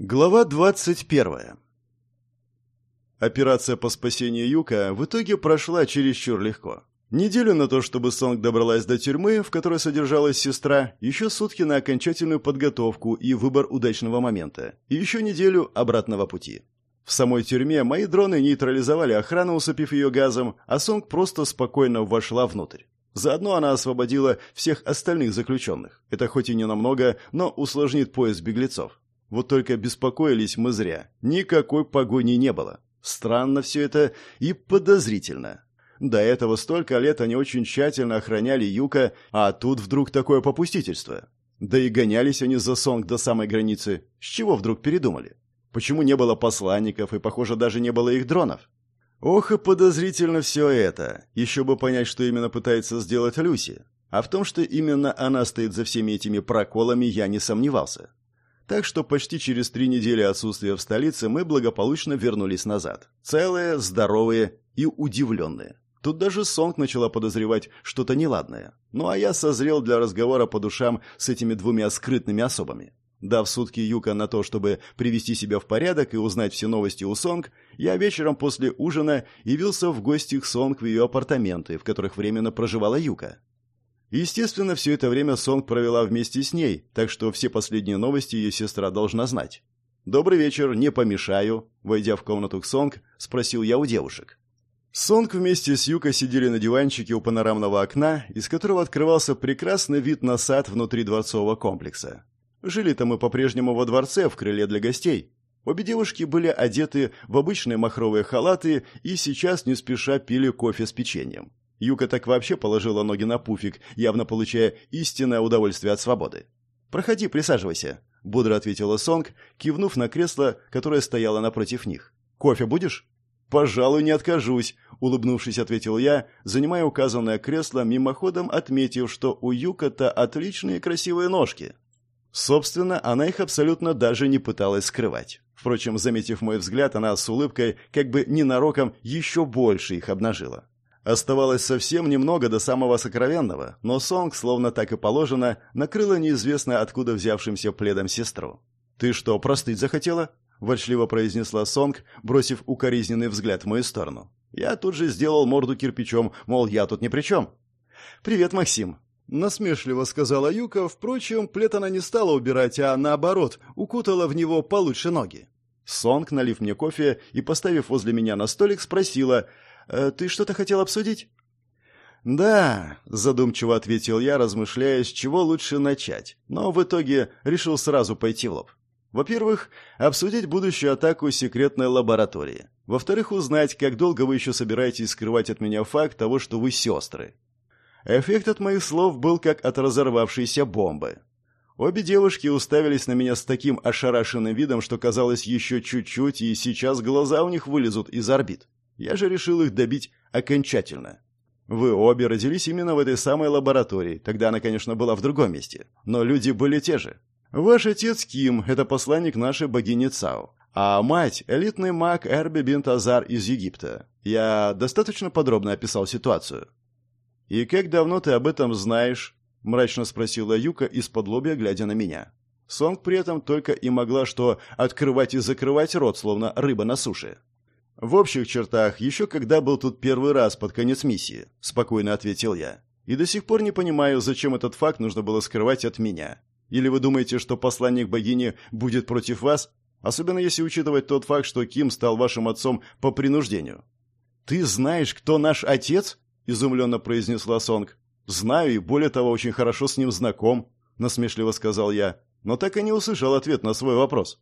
Глава 21. Операция по спасению Юка в итоге прошла чересчур легко. Неделю на то, чтобы Сонг добралась до тюрьмы, в которой содержалась сестра, еще сутки на окончательную подготовку и выбор удачного момента, и еще неделю обратного пути. В самой тюрьме мои дроны нейтрализовали охрану, усыпив ее газом, а Сонг просто спокойно вошла внутрь. Заодно она освободила всех остальных заключенных. Это хоть и не намного, но усложнит поиск беглецов. Вот только беспокоились мы зря. Никакой погони не было. Странно все это и подозрительно. До этого столько лет они очень тщательно охраняли Юка, а тут вдруг такое попустительство. Да и гонялись они за Сонг до самой границы. С чего вдруг передумали? Почему не было посланников и, похоже, даже не было их дронов? Ох и подозрительно все это. Еще бы понять, что именно пытается сделать Люси. А в том, что именно она стоит за всеми этими проколами, я не сомневался. Так что почти через три недели отсутствия в столице мы благополучно вернулись назад. Целые, здоровые и удивленные. Тут даже Сонг начала подозревать что-то неладное. Ну а я созрел для разговора по душам с этими двумя скрытными особами. Дав сутки Юка на то, чтобы привести себя в порядок и узнать все новости у Сонг, я вечером после ужина явился в гости к Сонг в ее апартаменты, в которых временно проживала Юка. Естественно, все это время Сонг провела вместе с ней, так что все последние новости ее сестра должна знать. «Добрый вечер, не помешаю», — войдя в комнату к Сонг, спросил я у девушек. Сонг вместе с Юкой сидели на диванчике у панорамного окна, из которого открывался прекрасный вид на сад внутри дворцового комплекса. Жили-то мы по-прежнему во дворце, в крыле для гостей. Обе девушки были одеты в обычные махровые халаты и сейчас не спеша пили кофе с печеньем. Юка так вообще положила ноги на пуфик, явно получая истинное удовольствие от свободы. «Проходи, присаживайся», — бодро ответила Сонг, кивнув на кресло, которое стояло напротив них. «Кофе будешь?» «Пожалуй, не откажусь», — улыбнувшись, ответил я, занимая указанное кресло, мимоходом отметив, что у Юка-то отличные красивые ножки. Собственно, она их абсолютно даже не пыталась скрывать. Впрочем, заметив мой взгляд, она с улыбкой, как бы ненароком, еще больше их обнажила. Оставалось совсем немного до самого сокровенного, но Сонг, словно так и положено, накрыла неизвестно откуда взявшимся пледом сестру. «Ты что, простыть захотела?» – ворчливо произнесла Сонг, бросив укоризненный взгляд в мою сторону. Я тут же сделал морду кирпичом, мол, я тут ни при чем. «Привет, Максим!» – насмешливо сказала Юка, впрочем, плед она не стала убирать, а наоборот, укутала в него получше ноги. Сонг, налив мне кофе и поставив возле меня на столик, спросила – ты что-то хотел обсудить?» «Да», — задумчиво ответил я, размышляя, с чего лучше начать, но в итоге решил сразу пойти в лоб. Во-первых, обсудить будущую атаку секретной лаборатории. Во-вторых, узнать, как долго вы еще собираетесь скрывать от меня факт того, что вы сестры. Эффект от моих слов был как от разорвавшейся бомбы. Обе девушки уставились на меня с таким ошарашенным видом, что казалось еще чуть-чуть, и сейчас глаза у них вылезут из орбит. Я же решил их добить окончательно. Вы обе родились именно в этой самой лаборатории. Тогда она, конечно, была в другом месте. Но люди были те же. Ваш отец Ким – это посланник нашей богини Цао. А мать – элитный маг Эрби бинт Азар из Египта. Я достаточно подробно описал ситуацию. «И как давно ты об этом знаешь?» – мрачно спросила Юка из-под лобья, глядя на меня. Сонг при этом только и могла что открывать и закрывать рот, словно рыба на суше. «В общих чертах, еще когда был тут первый раз под конец миссии», – спокойно ответил я. «И до сих пор не понимаю, зачем этот факт нужно было скрывать от меня. Или вы думаете, что посланник богини будет против вас? Особенно если учитывать тот факт, что Ким стал вашим отцом по принуждению». «Ты знаешь, кто наш отец?» – изумленно произнесла Сонг. «Знаю и, более того, очень хорошо с ним знаком», – насмешливо сказал я, но так и не услышал ответ на свой вопрос.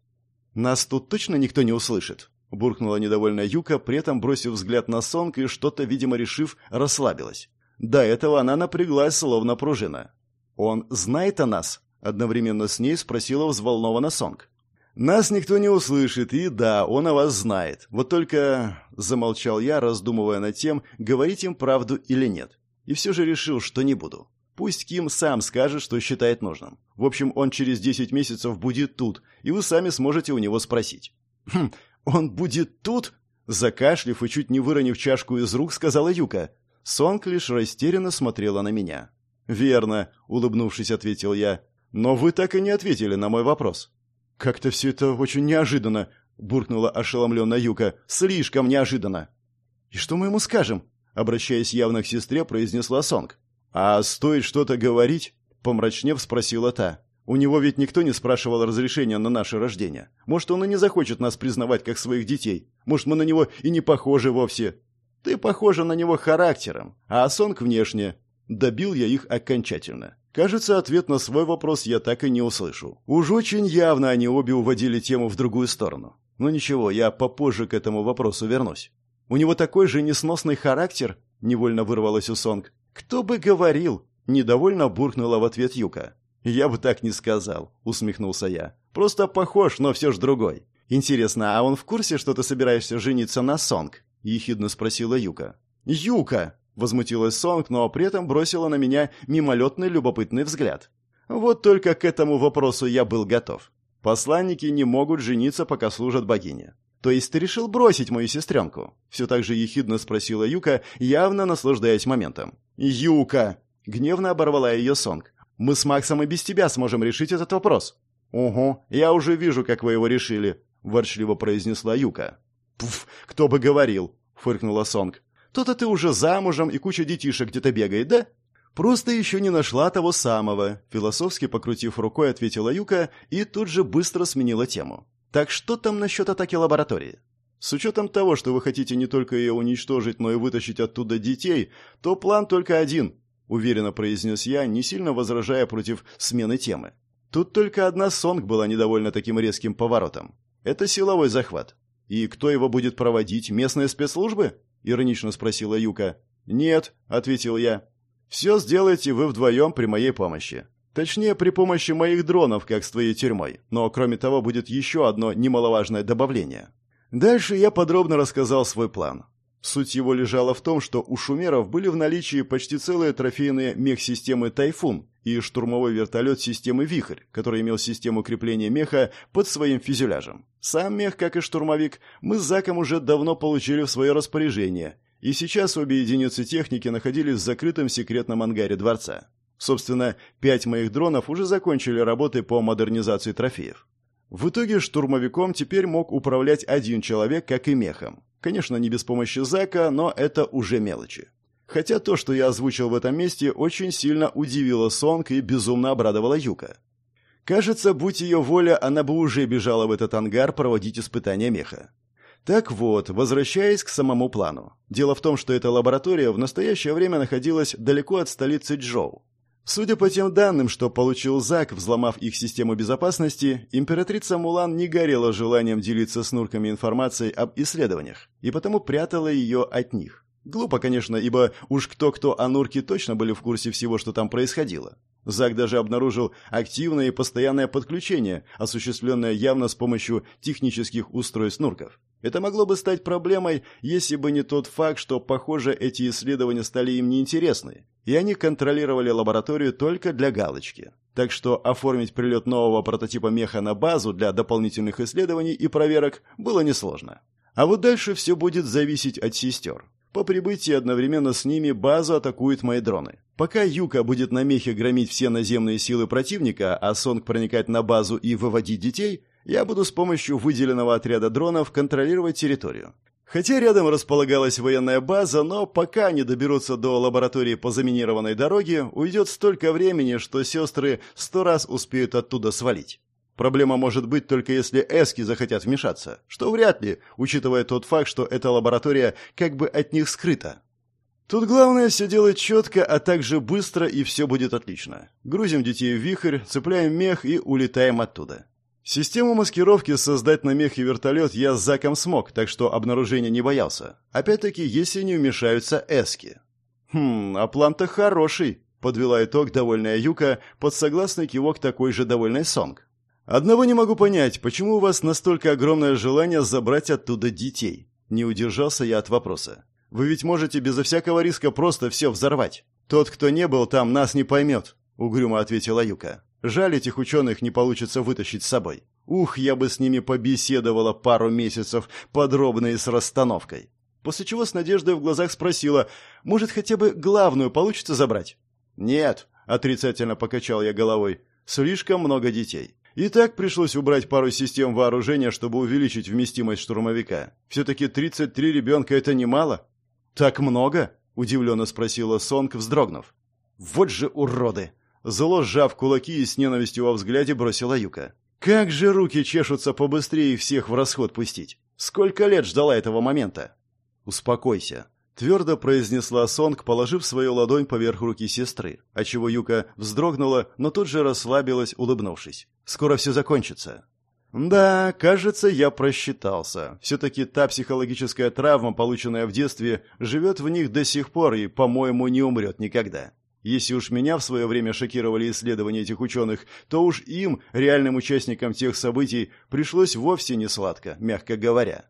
«Нас тут точно никто не услышит?» Буркнула недовольная Юка, при этом бросив взгляд на Сонг и что-то, видимо, решив, расслабилась. До этого она напряглась, словно пружина. «Он знает о нас?» – одновременно с ней спросила взволнованно Сонг. «Нас никто не услышит, и да, он о вас знает. Вот только...» – замолчал я, раздумывая над тем, говорить им правду или нет. И все же решил, что не буду. Пусть Ким сам скажет, что считает нужным. В общем, он через десять месяцев будет тут, и вы сами сможете у него спросить. «Хм, «Он будет тут?» Закашлив и чуть не выронив чашку из рук, сказала Юка. Сонг лишь растерянно смотрела на меня. «Верно», — улыбнувшись, ответил я. «Но вы так и не ответили на мой вопрос». «Как-то все это очень неожиданно», — буркнула ошеломленная Юка. «Слишком неожиданно». «И что мы ему скажем?» — обращаясь явно к сестре, произнесла Сонг. «А стоит что-то говорить?» — помрачнев спросила та. «У него ведь никто не спрашивал разрешения на наше рождение. Может, он и не захочет нас признавать как своих детей. Может, мы на него и не похожи вовсе. Ты похожа на него характером, а Сонг внешне. Добил я их окончательно. Кажется, ответ на свой вопрос я так и не услышу. Уж очень явно они обе уводили тему в другую сторону. Но ничего, я попозже к этому вопросу вернусь. У него такой же несносный характер, невольно вырвалось у Сонг. Кто бы говорил? Недовольно буркнула в ответ Юка. Я бы так не сказал, усмехнулся я. Просто похож, но все ж другой. Интересно, а он в курсе, что ты собираешься жениться на Сонг? ехидно спросила Юка. Юка, Возмутилась Сонг, но при этом бросила на меня мимолетный любопытный взгляд. Вот только к этому вопросу я был готов. Посланники не могут жениться, пока служат богине. То есть ты решил бросить мою сестренку? Все так же ехидно спросила Юка, явно наслаждаясь моментом. Юка! Гневно оборвала ее Сонг. Мы с Максом и без тебя сможем решить этот вопрос. Угу, я уже вижу, как вы его решили, ворчливо произнесла Юка. Пф, кто бы говорил, фыркнула Сонг. То-то ты уже замужем и куча детишек где-то бегает, да? Просто еще не нашла того самого, философски покрутив рукой, ответила Юка и тут же быстро сменила тему. Так что там насчет атаки лаборатории? С учетом того, что вы хотите не только ее уничтожить, но и вытащить оттуда детей, то план только один, уверенно произнес я, не сильно возражая против смены темы. Тут только одна Сонг была недовольна таким резким поворотом. Это силовой захват. И кто его будет проводить? Местные спецслужбы? иронично спросила Юка. Нет, ответил я. Все сделаете вы вдвоем при моей помощи. Точнее, при помощи моих дронов, как с твоей тюрьмой. Но кроме того будет еще одно немаловажное добавление. Дальше я подробно рассказал свой план. Суть его лежала в том, что у шумеров были в наличии почти целые трофейные мех-системы «Тайфун» и штурмовой вертолет системы «Вихрь», который имел систему крепления меха под своим фюзеляжем. Сам мех, как и штурмовик, мы с Заком уже давно получили в свое распоряжение, и сейчас обе единицы техники находились в закрытом секретном ангаре дворца. Собственно, пять моих дронов уже закончили работы по модернизации трофеев. В итоге штурмовиком теперь мог управлять один человек, как и мехом. Конечно, не без помощи Зака, но это уже мелочи. Хотя то, что я озвучил в этом месте, очень сильно удивило Сонг и безумно обрадовало Юка. Кажется, будь ее воля, она бы уже бежала в этот ангар проводить испытания меха. Так вот, возвращаясь к самому плану. Дело в том, что эта лаборатория в настоящее время находилась далеко от столицы Джоу. Судя по тем данным, что получил Зак, взломав их систему безопасности, императрица Мулан не горела желанием делиться с Нурками информацией об исследованиях, и потому прятала ее от них. Глупо, конечно, ибо уж кто-кто, а Нурки точно были в курсе всего, что там происходило. Зак даже обнаружил активное и постоянное подключение, осуществленное явно с помощью технических устройств Нурков. Это могло бы стать проблемой, если бы не тот факт, что, похоже, эти исследования стали им неинтересны, и они контролировали лабораторию только для галочки. Так что оформить прилет нового прототипа меха на базу для дополнительных исследований и проверок было несложно. А вот дальше все будет зависеть от сестер. По прибытии одновременно с ними базу атакуют мои дроны. Пока Юка будет на мехе громить все наземные силы противника, а Сонг проникать на базу и выводить детей, я буду с помощью выделенного отряда дронов контролировать территорию. Хотя рядом располагалась военная база, но пока они доберутся до лаборатории по заминированной дороге, уйдет столько времени, что сестры сто раз успеют оттуда свалить. Проблема может быть только если эски захотят вмешаться, что вряд ли, учитывая тот факт, что эта лаборатория как бы от них скрыта. Тут главное все делать четко, а также быстро, и все будет отлично. Грузим детей в вихрь, цепляем мех и улетаем оттуда. Систему маскировки создать на мех и вертолет я с Заком смог, так что обнаружения не боялся. Опять-таки, если не вмешаются эски. Хм, а план-то хороший, подвела итог довольная Юка под согласный кивок такой же довольной Сонг. Одного не могу понять, почему у вас настолько огромное желание забрать оттуда детей? Не удержался я от вопроса. Вы ведь можете безо всякого риска просто все взорвать. Тот, кто не был там, нас не поймет, угрюмо ответила Юка. Жаль, этих ученых не получится вытащить с собой. Ух, я бы с ними побеседовала пару месяцев, подробно и с расстановкой. После чего с надеждой в глазах спросила, может, хотя бы главную получится забрать? Нет, отрицательно покачал я головой. Слишком много детей. И так пришлось убрать пару систем вооружения, чтобы увеличить вместимость штурмовика. Все-таки 33 ребенка – это немало. «Так много?» – удивленно спросила Сонг, вздрогнув. «Вот же уроды!» Зло сжав кулаки и с ненавистью во взгляде бросила Юка. «Как же руки чешутся побыстрее всех в расход пустить! Сколько лет ждала этого момента!» «Успокойся», — твердо произнесла Сонг, положив свою ладонь поверх руки сестры, отчего Юка вздрогнула, но тут же расслабилась, улыбнувшись. «Скоро все закончится». Да, кажется, я просчитался. Все-таки та психологическая травма, полученная в детстве, живет в них до сих пор и, по-моему, не умрет никогда. Если уж меня в свое время шокировали исследования этих ученых, то уж им, реальным участникам тех событий, пришлось вовсе не сладко, мягко говоря.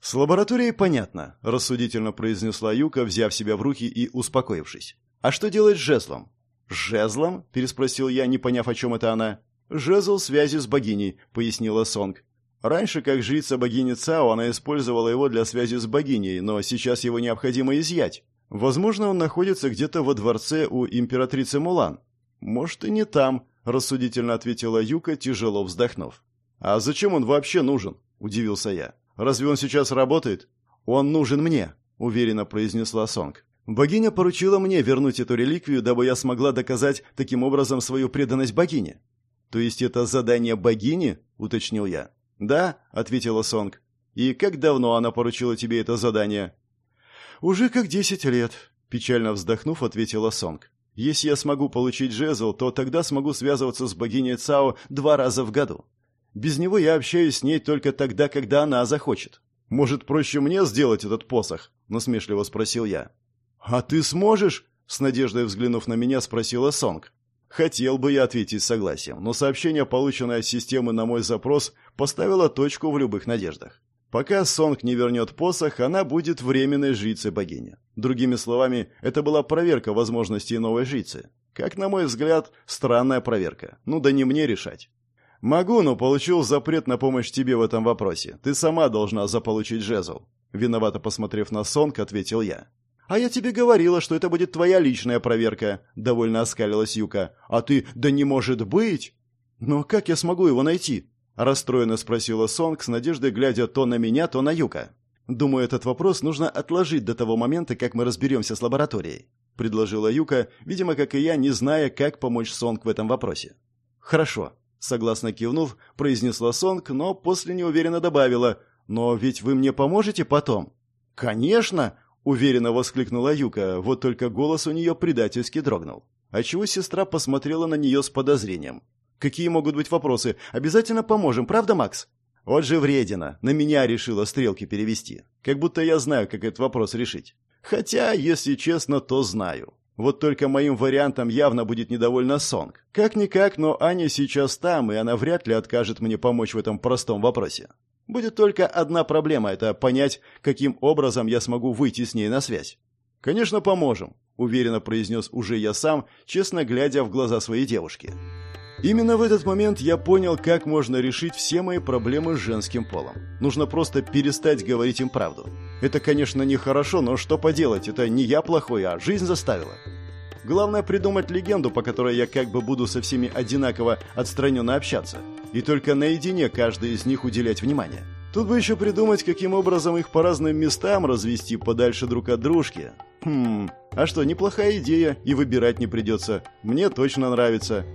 «С лабораторией понятно», – рассудительно произнесла Юка, взяв себя в руки и успокоившись. «А что делать с жезлом?» «Жезлом?» – переспросил я, не поняв, о чем это она. «Жезл связи с богиней», — пояснила Сонг. Раньше, как жрица богини Цао, она использовала его для связи с богиней, но сейчас его необходимо изъять. Возможно, он находится где-то во дворце у императрицы Мулан. Может, и не там, рассудительно ответила Юка, тяжело вздохнув. А зачем он вообще нужен? удивился я. Разве он сейчас работает? Он нужен мне, уверенно произнесла Сонг. Богиня поручила мне вернуть эту реликвию, дабы я смогла доказать таким образом свою преданность богине. «То есть это задание богини?» — уточнил я. «Да», — ответила Сонг. «И как давно она поручила тебе это задание?» «Уже как десять лет», — печально вздохнув, ответила Сонг. «Если я смогу получить жезл, то тогда смогу связываться с богиней Цао два раза в году. Без него я общаюсь с ней только тогда, когда она захочет. Может, проще мне сделать этот посох?» — насмешливо спросил я. «А ты сможешь?» — с надеждой взглянув на меня, спросила Сонг. Хотел бы я ответить согласием, но сообщение, полученное от системы на мой запрос, поставило точку в любых надеждах. Пока Сонг не вернет посох, она будет временной жрицей богини. Другими словами, это была проверка возможностей новой жрицы. Как, на мой взгляд, странная проверка. Ну да не мне решать. «Могу, но получил запрет на помощь тебе в этом вопросе. Ты сама должна заполучить жезл». Виновато посмотрев на Сонг, ответил я. «А я тебе говорила, что это будет твоя личная проверка», — довольно оскалилась Юка. «А ты, да не может быть!» «Но как я смогу его найти?» — расстроенно спросила Сонг, с надеждой глядя то на меня, то на Юка. «Думаю, этот вопрос нужно отложить до того момента, как мы разберемся с лабораторией», — предложила Юка, видимо, как и я, не зная, как помочь Сонг в этом вопросе. «Хорошо», — согласно кивнув, произнесла Сонг, но после неуверенно добавила, «Но ведь вы мне поможете потом?» «Конечно!» Уверенно воскликнула Юка, вот только голос у нее предательски дрогнул. Отчего сестра посмотрела на нее с подозрением. «Какие могут быть вопросы? Обязательно поможем, правда, Макс?» «Вот же вредина. На меня решила стрелки перевести. Как будто я знаю, как этот вопрос решить. Хотя, если честно, то знаю. Вот только моим вариантом явно будет недовольна Сонг. Как-никак, но Аня сейчас там, и она вряд ли откажет мне помочь в этом простом вопросе. Будет только одна проблема – это понять, каким образом я смогу выйти с ней на связь. «Конечно, поможем», – уверенно произнес уже я сам, честно глядя в глаза своей девушки. Именно в этот момент я понял, как можно решить все мои проблемы с женским полом. Нужно просто перестать говорить им правду. Это, конечно, нехорошо, но что поделать, это не я плохой, а жизнь заставила. Главное придумать легенду, по которой я как бы буду со всеми одинаково отстраненно общаться. И только наедине каждый из них уделять внимание. Тут бы еще придумать, каким образом их по разным местам развести подальше друг от дружки. Хм, а что, неплохая идея, и выбирать не придется. Мне точно нравится.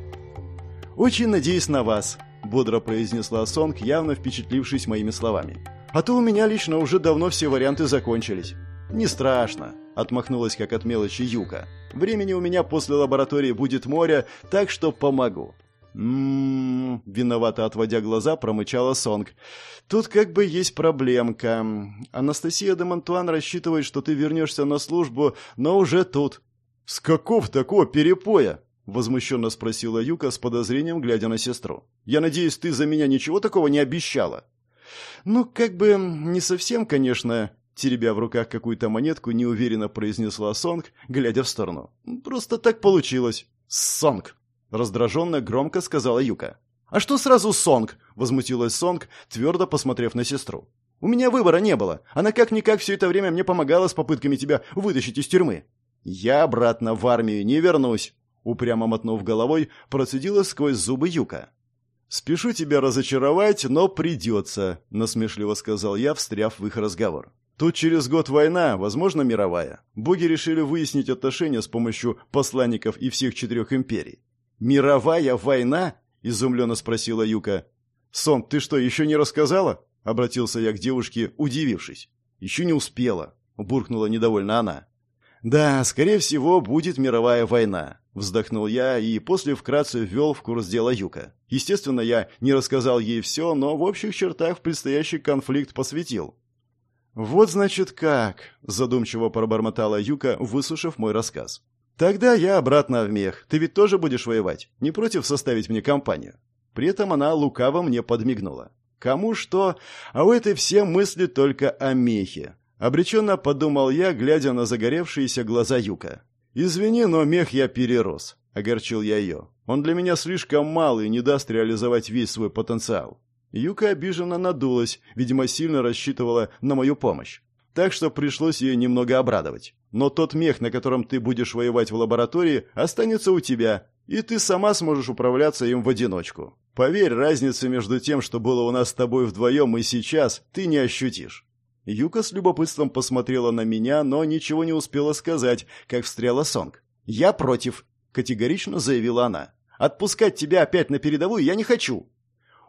«Очень надеюсь на вас», — бодро произнесла Сонг, явно впечатлившись моими словами. «А то у меня лично уже давно все варианты закончились». «Не страшно», — отмахнулась как от мелочи Юка. «Времени у меня после лаборатории будет море, так что помогу». «М-м-м», виновато отводя глаза, промычала Сонг. «Тут как бы есть проблемка. Анастасия де Монтуан рассчитывает, что ты вернешься на службу, но уже тут». «С каков такого перепоя?» — возмущенно спросила Юка с подозрением, глядя на сестру. «Я надеюсь, ты за меня ничего такого не обещала?» «Ну, как бы не совсем, конечно», теребя в руках какую-то монетку, неуверенно произнесла Сонг, глядя в сторону. «Просто так получилось». «Сонг!» — раздраженно громко сказала Юка. «А что сразу Сонг?» — возмутилась Сонг, твердо посмотрев на сестру. «У меня выбора не было. Она как-никак все это время мне помогала с попытками тебя вытащить из тюрьмы». «Я обратно в армию не вернусь», — упрямо мотнув головой, процедила сквозь зубы Юка. «Спешу тебя разочаровать, но придется», — насмешливо сказал я, встряв в их разговор. «Тут через год война, возможно, мировая. Боги решили выяснить отношения с помощью посланников и всех четырех империй». «Мировая война?» — изумленно спросила Юка. «Сон, ты что, еще не рассказала?» — обратился я к девушке, удивившись. «Еще не успела», — буркнула недовольно она. «Да, скорее всего, будет мировая война», — вздохнул я и после вкратце ввел в курс дела Юка. Естественно, я не рассказал ей все, но в общих чертах в предстоящий конфликт посвятил. «Вот значит как», — задумчиво пробормотала Юка, выслушав мой рассказ. «Тогда я обратно в мех. Ты ведь тоже будешь воевать? Не против составить мне компанию?» При этом она лукаво мне подмигнула. «Кому что, а у этой все мысли только о мехе». Обреченно подумал я, глядя на загоревшиеся глаза Юка. «Извини, но мех я перерос», — огорчил я ее. «Он для меня слишком мал и не даст реализовать весь свой потенциал». Юка обиженно надулась, видимо, сильно рассчитывала на мою помощь. Так что пришлось ее немного обрадовать. Но тот мех, на котором ты будешь воевать в лаборатории, останется у тебя, и ты сама сможешь управляться им в одиночку. Поверь, разницы между тем, что было у нас с тобой вдвоем и сейчас, ты не ощутишь». Юка с любопытством посмотрела на меня, но ничего не успела сказать, как встряла Сонг. «Я против», — категорично заявила она. «Отпускать тебя опять на передовую я не хочу».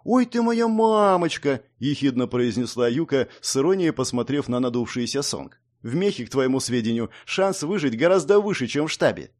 «Ой ты моя мамочка!» – ехидно произнесла Юка, с иронией посмотрев на надувшийся Сонг. «В мехе, к твоему сведению, шанс выжить гораздо выше, чем в штабе.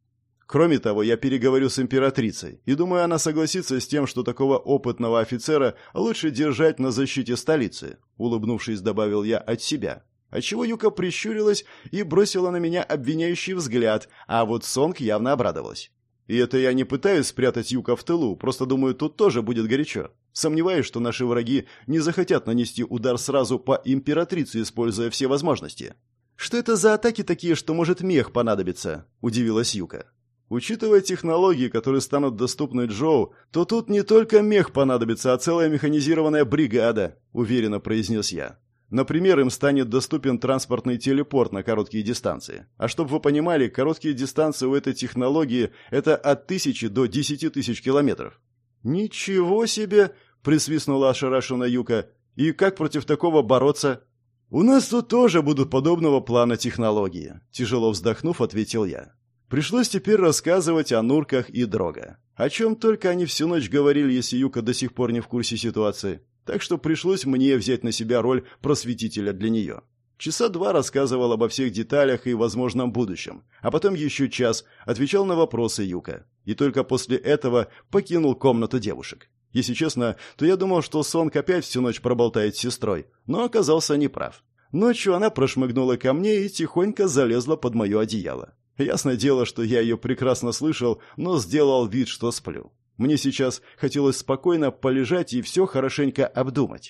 Кроме того, я переговорю с императрицей, и думаю, она согласится с тем, что такого опытного офицера лучше держать на защите столицы», – улыбнувшись, добавил я от себя. Отчего Юка прищурилась и бросила на меня обвиняющий взгляд, а вот Сонг явно обрадовалась. И это я не пытаюсь спрятать Юка в тылу, просто думаю, тут тоже будет горячо. Сомневаюсь, что наши враги не захотят нанести удар сразу по императрице, используя все возможности. «Что это за атаки такие, что может мех понадобиться?» – удивилась Юка. Учитывая технологии, которые станут доступны Джоу, то тут не только мех понадобится, а целая механизированная бригада, уверенно произнес я. Например, им станет доступен транспортный телепорт на короткие дистанции. А чтобы вы понимали, короткие дистанции у этой технологии – это от тысячи до десяти тысяч километров. «Ничего себе!» – присвистнула ошарашенная Юка. «И как против такого бороться?» «У нас тут тоже будут подобного плана технологии», – тяжело вздохнув, ответил я. Пришлось теперь рассказывать о Нурках и Дрога. О чем только они всю ночь говорили, если Юка до сих пор не в курсе ситуации так что пришлось мне взять на себя роль просветителя для нее. Часа два рассказывал обо всех деталях и возможном будущем, а потом еще час отвечал на вопросы Юка. И только после этого покинул комнату девушек. Если честно, то я думал, что Сонг опять всю ночь проболтает с сестрой, но оказался неправ. Ночью она прошмыгнула ко мне и тихонько залезла под мое одеяло. Ясное дело, что я ее прекрасно слышал, но сделал вид, что сплю. Мне сейчас хотелось спокойно полежать и все хорошенько обдумать.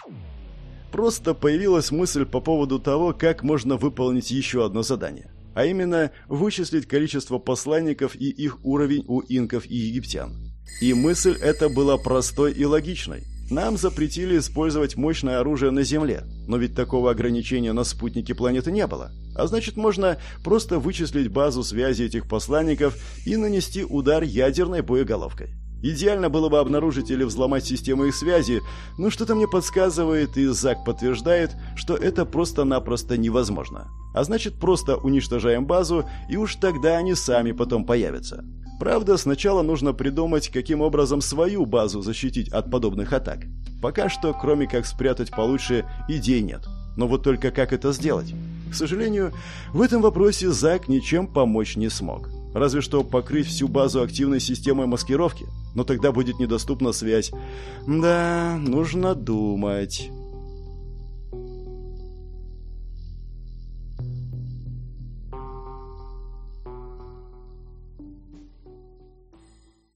Просто появилась мысль по поводу того, как можно выполнить еще одно задание. А именно, вычислить количество посланников и их уровень у инков и египтян. И мысль эта была простой и логичной. Нам запретили использовать мощное оружие на Земле, но ведь такого ограничения на спутнике планеты не было. А значит, можно просто вычислить базу связи этих посланников и нанести удар ядерной боеголовкой. Идеально было бы обнаружить или взломать систему их связи, но что-то мне подсказывает, и Зак подтверждает, что это просто-напросто невозможно. А значит, просто уничтожаем базу, и уж тогда они сами потом появятся. Правда, сначала нужно придумать, каким образом свою базу защитить от подобных атак. Пока что, кроме как спрятать получше, идей нет. Но вот только как это сделать? К сожалению, в этом вопросе Зак ничем помочь не смог. Разве что покрыть всю базу активной системой маскировки. Но тогда будет недоступна связь. Да, нужно думать.